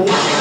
Obrigado.